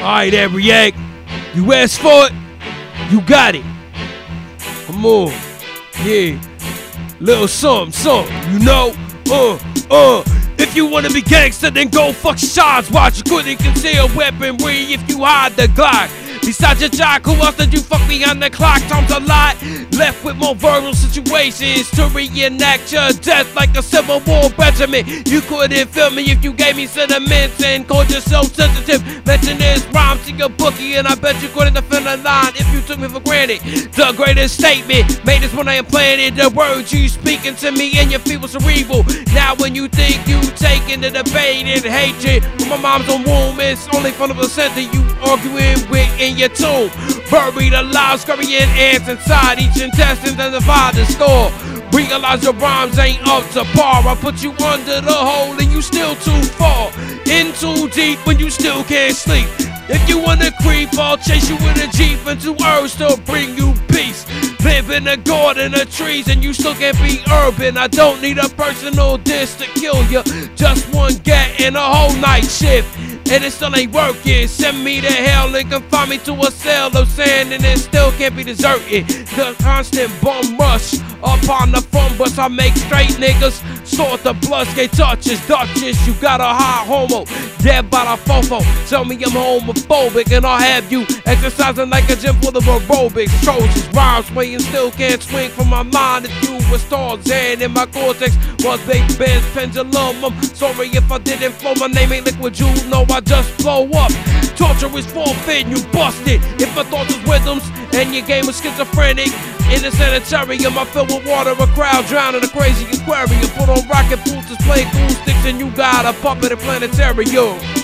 Alright, Ariak. You asked for it, you got it. Come on. Yeah. Little something, something, you know? Uh, uh. If you wanna be gangster, then go fuck shots. Watch you couldn't conceal weaponry if you hide the Glock. Besides your jock, who else did you fuck behind the clock? Time's a lot. Left with more verbal situations to reenact your death like a Civil War regiment. You couldn't feel me if you gave me sentiments and called yourself sensitive. Mention this rhyme to your bookie, and I bet you couldn't defend a line if you took me for granted. The greatest statement made this when I it. The words you speaking to me and your feet cerebral. Now when you think you taking the debate and hatred, my mom's a womb, it's only from the placenta you arguing with in your tomb. Buried alive, scurrying ants inside each intestine to divide the score. Realize your rhymes ain't up to par. I put you under the hole and you still too far. In too deep when you still can't sleep. If you wanna creep, I'll chase you with a jeep into Earth to bring you. Live in a garden of trees and you still can't be urban. I don't need a personal diss to kill you. Just one get in a whole night shift and it still ain't working. Send me to hell and confine me to a cell of sand, and it still can't be deserted. The constant bum rush upon the front bus, I make straight niggas sort the blood skate touches. Duchess, you got a high homo, dead by the fofo. Tell me I'm homophobic, and I'll have you exercising like a gym full of aerobics. Trojans, rhymes swaying, still can't swing from my mind. If you was Tarzan in my cortex was Big Ben's pendulum. I'm sorry if I didn't flow. My name ain't liquid, you know I just blow up. Torture is forfeit, you busted. If I thought was rhythms and your game was schizophrenic. In the sanitarium, I fill with water, a crowd drowning a crazy aquarium. Put on rocket boosters, play cool sticks, and you got a puppet in planetarium.